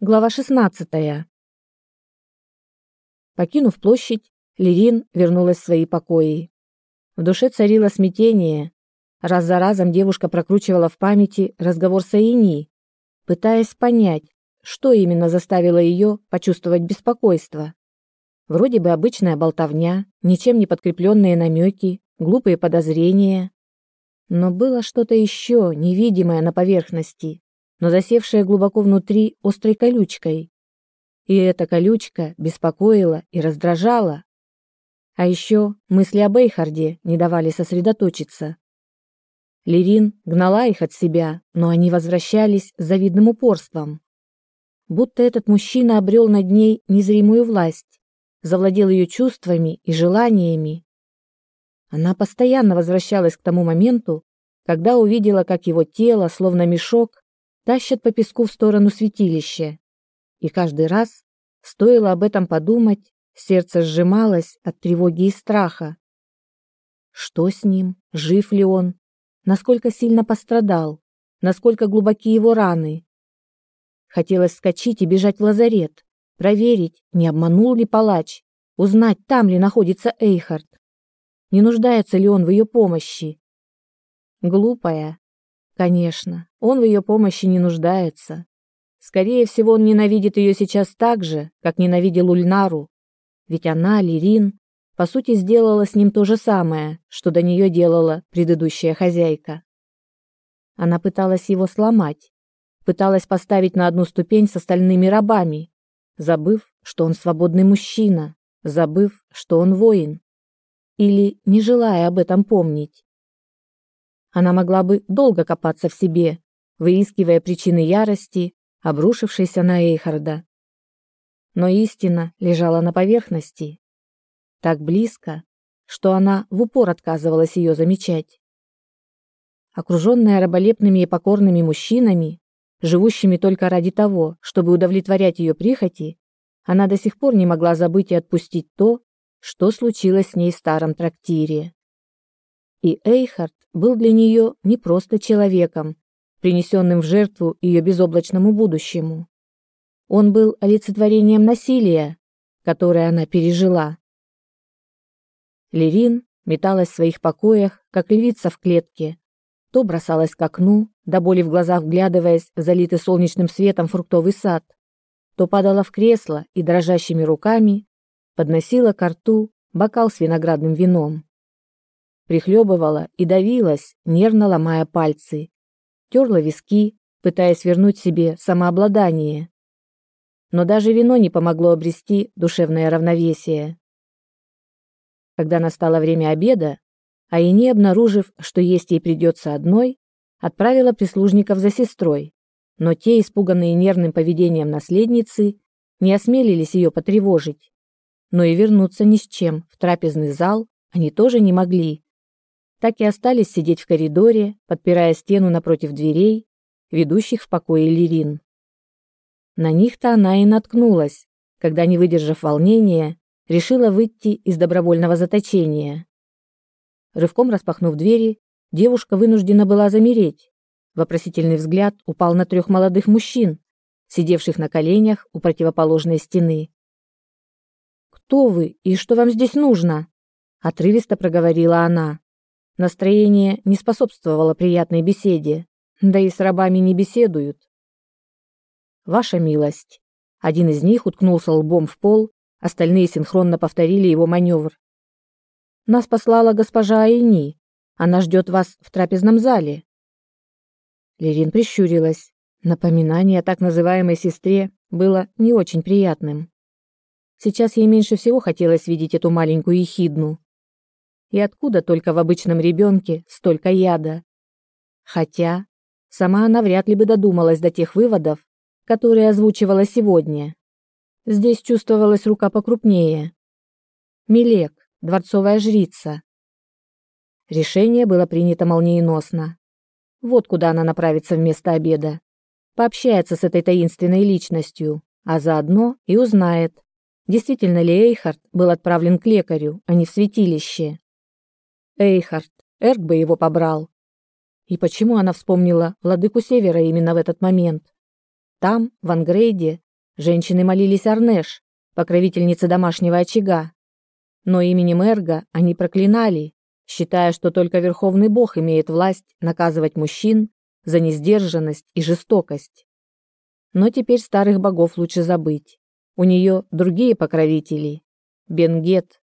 Глава 16. Покинув площадь, Лирин вернулась в свои покои. В душе царило смятение. Раз за разом девушка прокручивала в памяти разговор с Аини, пытаясь понять, что именно заставило ее почувствовать беспокойство. Вроде бы обычная болтовня, ничем не подкрепленные намеки, глупые подозрения. Но было что-то еще невидимое на поверхности, но засевшая глубоко внутри острой колючкой. И эта колючка беспокоила и раздражала. А еще мысли об Эйхарде не давали сосредоточиться. Лерин гнала их от себя, но они возвращались с завидным упорством. Будто этот мужчина обрел над ней незримую власть, завладел ее чувствами и желаниями. Она постоянно возвращалась к тому моменту, когда увидела, как его тело, словно мешок, тащат по песку в сторону святилища. И каждый раз, стоило об этом подумать, сердце сжималось от тревоги и страха. Что с ним? Жив ли он? Насколько сильно пострадал? Насколько глубоки его раны? Хотелось вскочить и бежать в лазарет, проверить, не обманул ли палач, узнать, там ли находится Эйхард. Не нуждается ли он в ее помощи? Глупая, Конечно, он в ее помощи не нуждается. Скорее всего, он ненавидит ее сейчас так же, как ненавидел Ульнару. Ведь она, Лирин, по сути, сделала с ним то же самое, что до нее делала предыдущая хозяйка. Она пыталась его сломать, пыталась поставить на одну ступень с остальными рабами, забыв, что он свободный мужчина, забыв, что он воин. Или не желая об этом помнить. Она могла бы долго копаться в себе, выискивая причины ярости, обрушившейся на Эйхарда. Но истина лежала на поверхности, так близко, что она в упор отказывалась ее замечать. Окруженная раболепными и покорными мужчинами, живущими только ради того, чтобы удовлетворять ее прихоти, она до сих пор не могла забыть и отпустить то, что случилось с ней в старом трактире. И Эйхард был для нее не просто человеком, принесенным в жертву ее безоблачному будущему. Он был олицетворением насилия, которое она пережила. Лерин металась в своих покоях, как львица в клетке, то бросалась к окну, до боли в глазах вглядываясь в залитый солнечным светом фруктовый сад, то падала в кресло и дрожащими руками подносила к рту бокал с виноградным вином прихлебывала и давилась, нервно ломая пальцы. Терла виски, пытаясь вернуть себе самообладание. Но даже вино не помогло обрести душевное равновесие. Когда настало время обеда, Айни, обнаружив, что есть ей придется одной, отправила прислужников за сестрой, но те, испуганные нервным поведением наследницы, не осмелились ее потревожить. Но и вернуться ни с чем в трапезный зал они тоже не могли, так и остались сидеть в коридоре, подпирая стену напротив дверей, ведущих в покое Лирин. На них-то она и наткнулась, когда, не выдержав волнения, решила выйти из добровольного заточения. Рывком распахнув двери, девушка вынуждена была замереть. Вопросительный взгляд упал на трех молодых мужчин, сидевших на коленях у противоположной стены. «Кто вы и что вам здесь нужно?» — отрывисто проговорила она. Настроение не способствовало приятной беседе, да и с рабами не беседуют. Ваша милость. Один из них уткнулся лбом в пол, остальные синхронно повторили его маневр. Нас послала госпожа Айни. Она ждет вас в трапезном зале. Лерин прищурилась. Напоминание о так называемой сестре было не очень приятным. Сейчас ей меньше всего хотелось видеть эту маленькую ехидну. И откуда только в обычном ребенке столько яда? Хотя сама она вряд ли бы додумалась до тех выводов, которые озвучивала сегодня. Здесь чувствовалась рука покрупнее. Милек, дворцовая жрица. Решение было принято молниеносно. Вот куда она направится вместо обеда. Пообщается с этой таинственной личностью, а заодно и узнает, действительно ли Эйхард был отправлен к лекарю, а не в святилище. Эйхард, Эрк бы его побрал. И почему она вспомнила владыку Севера именно в этот момент? Там, в Ангрейде, женщины молились Арнеш, покровительнице домашнего очага. Но именем Эрга они проклинали, считая, что только Верховный Бог имеет власть наказывать мужчин за несдержанность и жестокость. Но теперь старых богов лучше забыть. У нее другие покровители. Бенгет.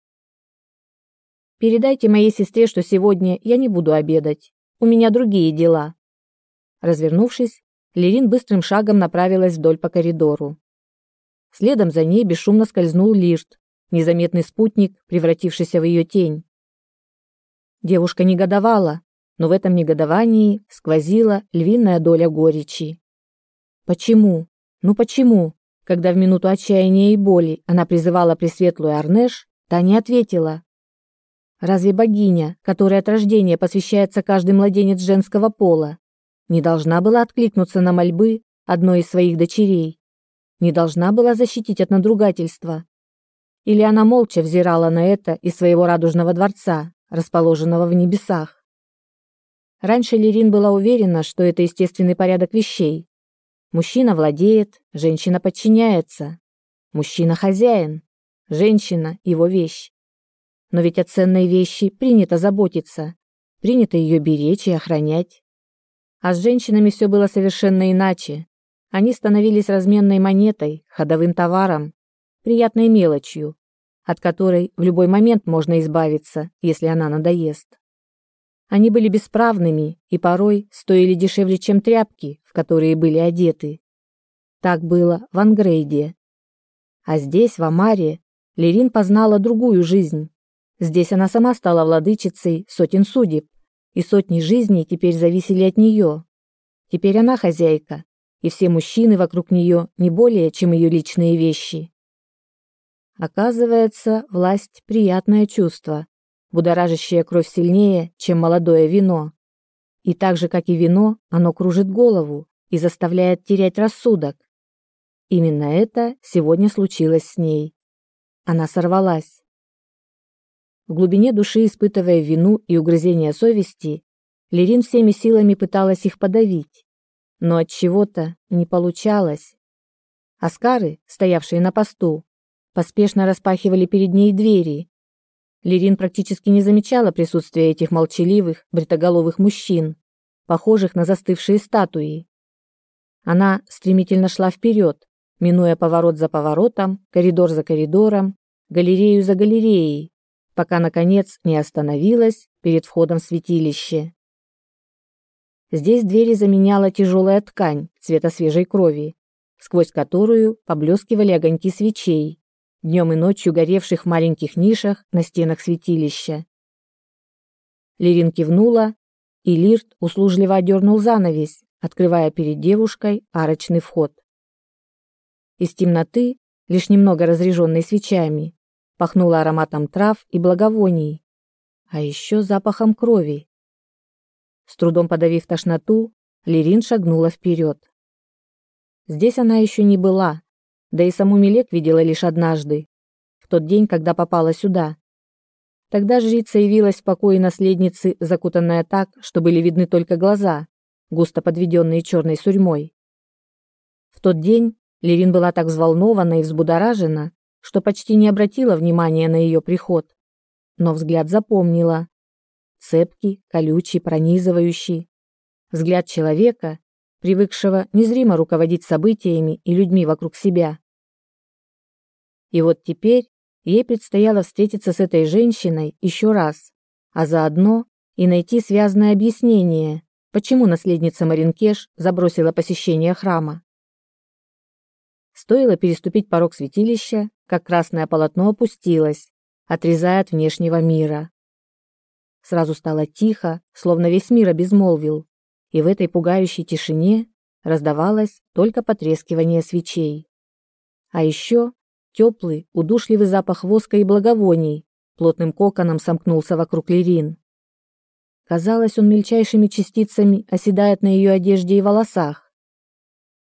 Передайте моей сестре, что сегодня я не буду обедать. У меня другие дела. Развернувшись, Лерин быстрым шагом направилась вдоль по коридору. Следом за ней бесшумно скользнул Лирт, незаметный спутник, превратившийся в ее тень. Девушка негодовала, но в этом негодовании сквозила львиная доля горечи. Почему? Ну почему? Когда в минуту отчаяния и боли она призывала пресветлую Арнеш, та не ответила. Разве богиня, которой от рождения посвящается каждый младенец женского пола, не должна была откликнуться на мольбы одной из своих дочерей? Не должна была защитить от надругательства? Или она молча взирала на это из своего радужного дворца, расположенного в небесах? Раньше Лерин была уверена, что это естественный порядок вещей, Мужчина владеет, женщина подчиняется. Мужчина хозяин, женщина его вещь. Но ведь о ценной вещи принято заботиться, принято ее беречь и охранять. А с женщинами все было совершенно иначе. Они становились разменной монетой, ходовым товаром, приятной мелочью, от которой в любой момент можно избавиться, если она надоест. Они были бесправными и порой стоили дешевле, чем тряпки, в которые были одеты. Так было в Ангрейде. А здесь, в Амаре, Лерин познала другую жизнь. Здесь она сама стала владычицей сотен судеб, и сотни жизней теперь зависели от нее. Теперь она хозяйка, и все мужчины вокруг нее не более, чем ее личные вещи. Оказывается, власть – приятное чувство, будоражащее кровь сильнее, чем молодое вино. И так же, как и вино, оно кружит голову и заставляет терять рассудок. Именно это сегодня случилось с ней. Она сорвалась. В глубине души, испытывая вину и угрызение совести, Лерин всеми силами пыталась их подавить, но от чего-то не получалось. Аскары, стоявшие на посту, поспешно распахивали перед ней двери, Лерин практически не замечала присутствия этих молчаливых, бритоголовых мужчин, похожих на застывшие статуи. Она стремительно шла вперед, минуя поворот за поворотом, коридор за коридором, галерею за галереей, пока, наконец, не остановилась перед входом в святилище. Здесь двери заменяла тяжелая ткань цвета свежей крови, сквозь которую поблескивали огоньки свечей, днем и ночью горевших в маленьких нишах на стенах святилища. Лирин кивнула, и Лирт услужливо одернул занавес, открывая перед девушкой арочный вход. Из темноты, лишь немного разреженной свечами, пахнуло ароматом трав и благовоний, а еще запахом крови. С трудом подавив тошноту, Лирин шагнула вперед. Здесь она еще не была, да и саму Милек видела лишь однажды, в тот день, когда попала сюда. Тогда жрица явилась в покое наследницы, закутанная так, что были видны только глаза, густо подведенные черной сурьмой. В тот день Лерин была так взволнована и взбудоражена, что почти не обратила внимания на ее приход. Но взгляд запомнила. Цепкий, колючий, пронизывающий. Взгляд человека, привыкшего незримо руководить событиями и людьми вокруг себя. И вот теперь ей предстояло встретиться с этой женщиной еще раз, а заодно и найти связное объяснение, почему наследница Маринкеш забросила посещение храма. Стоило переступить порог святилища, как красное полотно опустилось, отрезая от внешнего мира. Сразу стало тихо, словно весь мир обезмолвил, и в этой пугающей тишине раздавалось только потрескивание свечей. А еще Теплый, удушливый запах воска и благовоний плотным коконом сомкнулся вокруг Лерин. Казалось, он мельчайшими частицами оседает на ее одежде и волосах.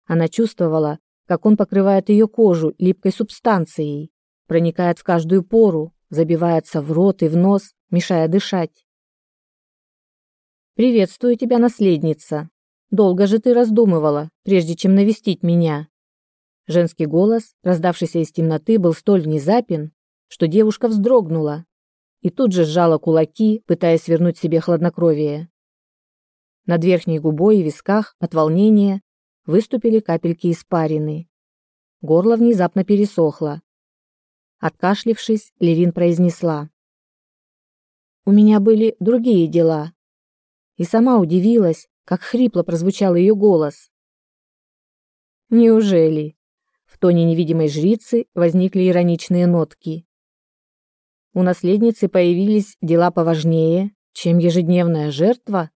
Она чувствовала, как он покрывает ее кожу липкой субстанцией, проникает в каждую пору, забивается в рот и в нос, мешая дышать. «Приветствую тебя, наследница. Долго же ты раздумывала, прежде чем навестить меня?» Женский голос, раздавшийся из темноты, был столь внезапен, что девушка вздрогнула и тут же сжала кулаки, пытаясь вернуть себе хладнокровие. Над верхней губой и висках от волнения выступили капельки испарины. Горло внезапно пересохло. Откашлившись, Лерин произнесла: "У меня были другие дела". И сама удивилась, как хрипло прозвучал ее голос. Неужели? В тоне невидимой жрицы возникли ироничные нотки. У наследницы появились дела поважнее, чем ежедневная жертва.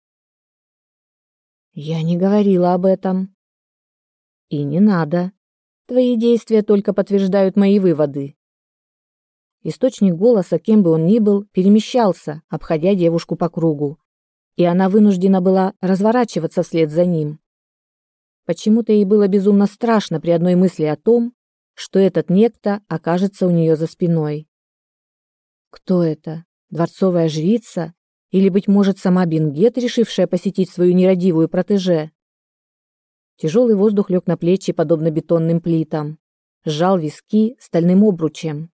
Я не говорила об этом. И не надо. Твои действия только подтверждают мои выводы. Источник голоса, кем бы он ни был, перемещался, обходя девушку по кругу, и она вынуждена была разворачиваться вслед за ним. Почему-то ей было безумно страшно при одной мысли о том, что этот некто окажется у нее за спиной. Кто это? Дворцовая жрица или быть может сама Бенгет, решившая посетить свою нерадивую протеже? Тяжелый воздух лег на плечи, подобно бетонным плитам, сжал виски стальным обручем.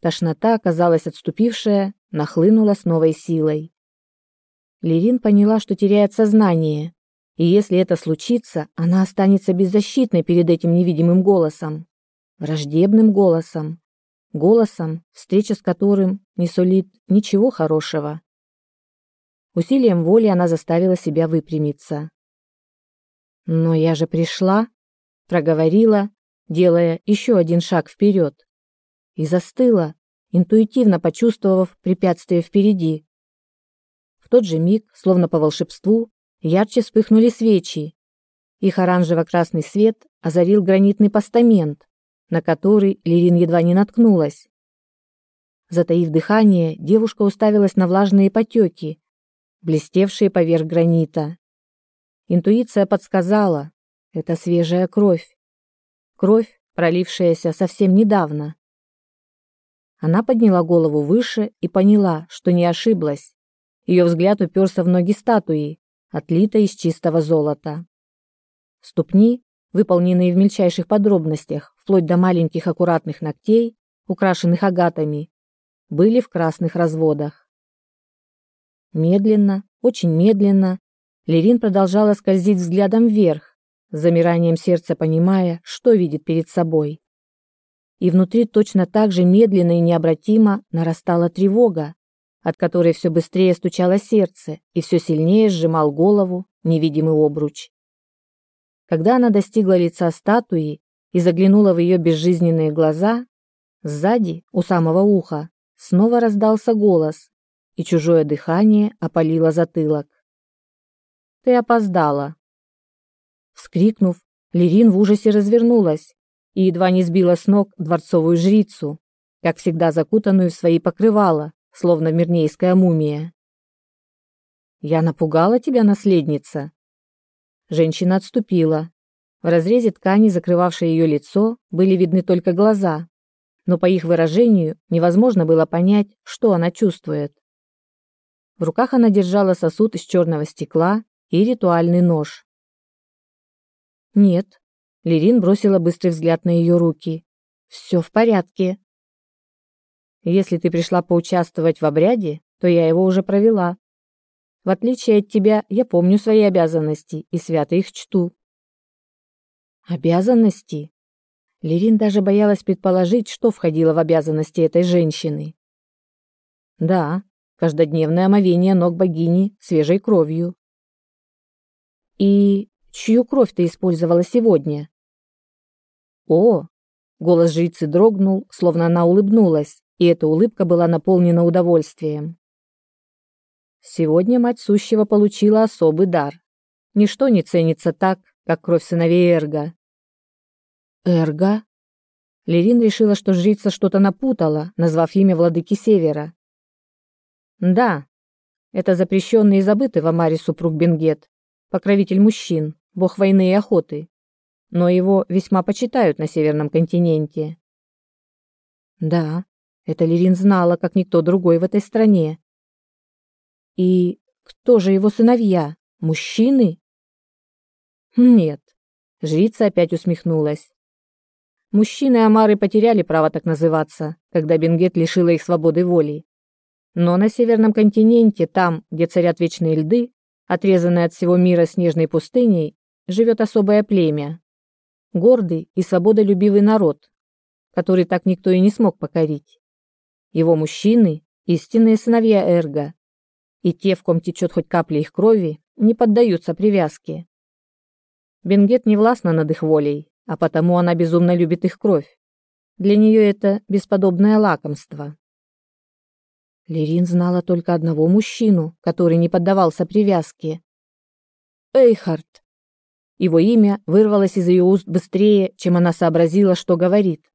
Тошнота, оказалась отступившая, нахлынула с новой силой. Лерин поняла, что теряет сознание, и если это случится, она останется беззащитной перед этим невидимым голосом, враждебным голосом, голосом, встреча с которым не сулит ничего хорошего. Усилием воли она заставила себя выпрямиться. «Но я же пришла», — проговорила, делая еще один шаг вперед, и застыла, интуитивно почувствовав препятствие впереди. В тот же миг, словно по волшебству, ярче вспыхнули свечи. Их оранжево-красный свет озарил гранитный постамент, на который Лерин едва не наткнулась. Затаив дыхание, девушка уставилась на влажные потеки, блестевшие поверх гранита. Интуиция подсказала: это свежая кровь. Кровь, пролившаяся совсем недавно. Она подняла голову выше и поняла, что не ошиблась. Ее взгляд уперся в ноги статуи, отлитой из чистого золота. Ступни, выполненные в мельчайших подробностях, вплоть до маленьких аккуратных ногтей, украшенных агатами, были в красных разводах. Медленно, очень медленно, Лерин продолжала скользить взглядом вверх, с замиранием сердца понимая, что видит перед собой. И внутри точно так же медленно и необратимо нарастала тревога, от которой все быстрее стучало сердце и все сильнее сжимал голову невидимый обруч. Когда она достигла лица статуи и заглянула в ее безжизненные глаза, сзади, у самого уха, снова раздался голос, и чужое дыхание опалило затылок. «Ты опоздала!» Вскрикнув, Лерин в ужасе развернулась и едва не сбила с ног дворцовую жрицу, как всегда закутанную в свои покрывала, словно мирнейская мумия. «Я напугала тебя, наследница?» Женщина отступила. В разрезе ткани, закрывавшей ее лицо, были видны только глаза, но по их выражению невозможно было понять, что она чувствует. В руках она держала сосуд из черного стекла и ритуальный нож. «Нет», — Лерин бросила быстрый взгляд на ее руки. «Все в порядке. Если ты пришла поучаствовать в обряде, то я его уже провела. В отличие от тебя, я помню свои обязанности и свято их чту. Обязанности? Лерин даже боялась предположить, что входило в обязанности этой женщины. Да, каждодневное омовение ног богини свежей кровью. И чью кровь ты использовала сегодня? О, голос жрицы дрогнул, словно она улыбнулась и эта улыбка была наполнена удовольствием. Сегодня мать сущего получила особый дар. Ничто не ценится так, как кровь сыновей Эрга. Эрга? Лерин решила, что жрица что-то напутала, назвав имя владыки Севера. Да, это запрещенный и забытый в Амаре супруг Бенгет, покровитель мужчин, бог войны и охоты. Но его весьма почитают на Северном континенте. Да, это Лерин знала, как никто другой в этой стране. И кто же его сыновья? Мужчины? Нет. Жрица опять усмехнулась. Мужчины Амары потеряли право так называться, когда Бенгет лишила их свободы воли. Но на северном континенте, там, где царят вечные льды, отрезанные от всего мира снежной пустыней, живет особое племя. Гордый и свободолюбивый народ, который так никто и не смог покорить. Его мужчины – истинные сыновья Эрга, и те, в ком течет хоть капля их крови, не поддаются привязке. Бенгет не властна над их волей, а потому она безумно любит их кровь. Для нее это бесподобное лакомство. Лерин знала только одного мужчину, который не поддавался привязке. Эйхард. Его имя вырвалось из ее уст быстрее, чем она сообразила, что говорит.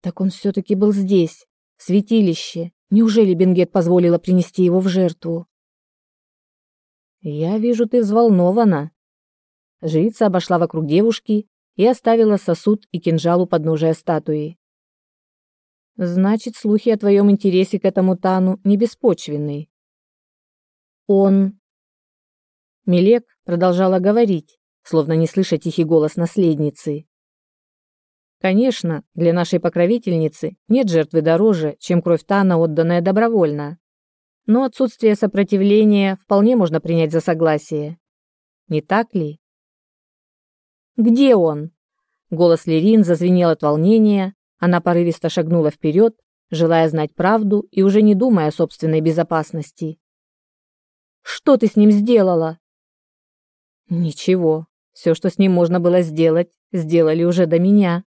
Так он все-таки был здесь, в святилище. Неужели Бенгет позволила принести его в жертву? «Я вижу, ты взволнована». Жрица обошла вокруг девушки и оставила сосуд и кинжал у подножия статуи. Значит, слухи о твоем интересе к этому Тану не беспочвенны. Он... Милек продолжала говорить, словно не слыша тихий голос наследницы. Конечно, для нашей покровительницы нет жертвы дороже, чем кровь Тана, отданная добровольно. Но отсутствие сопротивления вполне можно принять за согласие. Не так ли? Где он? Голос Лерин зазвенел от волнения, она порывисто шагнула вперед, желая знать правду и уже не думая о собственной безопасности. Что ты с ним сделала? Ничего. Все, что с ним можно было сделать, сделали уже до меня.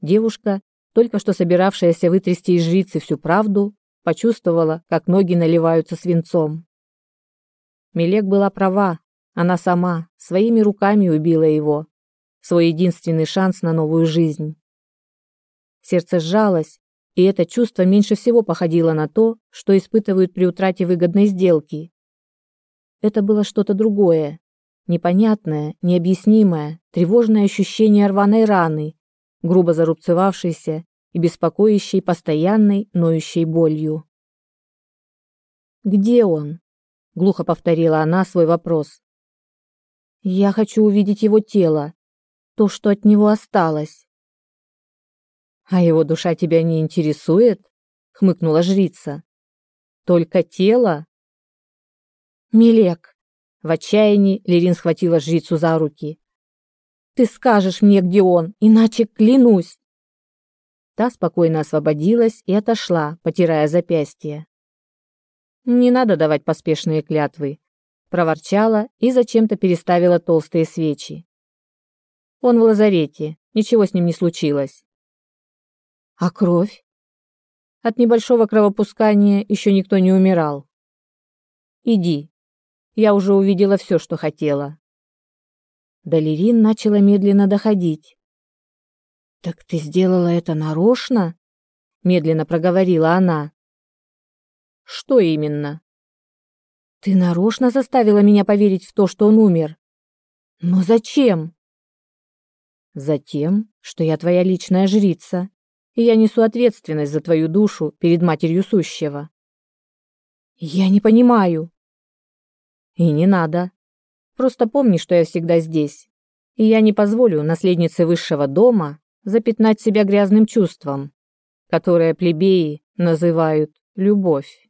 Девушка, только что собиравшаяся вытрясти из жрицы всю правду, почувствовала, как ноги наливаются свинцом. Милек была права, она сама своими руками убила его, свой единственный шанс на новую жизнь. Сердце сжалось, и это чувство меньше всего походило на то, что испытывают при утрате выгодной сделки. Это было что-то другое, непонятное, необъяснимое, тревожное ощущение рваной раны, грубо зарубцевавшейся и беспокоящей постоянной ноющей болью. «Где он?» — глухо повторила она свой вопрос. Я хочу увидеть его тело, то, что от него осталось. А его душа тебя не интересует? хмыкнула жрица. Только тело? Милек. В отчаянии Лерин схватила жрицу за руки. Ты скажешь мне, где он, иначе клянусь. Та спокойно освободилась и отошла, потирая запястье. Не надо давать поспешные клятвы, проворчала и зачем-то переставила толстые свечи. Он в лазарете, ничего с ним не случилось. А кровь? От небольшого кровопускания еще никто не умирал. Иди. Я уже увидела все, что хотела. Далерин начала медленно доходить. Так ты сделала это нарочно? медленно проговорила она. Что именно? Ты нарочно заставила меня поверить в то, что он умер. Но зачем? Затем, что я твоя личная жрица, и я несу ответственность за твою душу перед Матерью Сущего. Я не понимаю. И не надо. Просто помни, что я всегда здесь, и я не позволю наследнице высшего дома запятнать себя грязным чувством, которое плебеи называют любовь.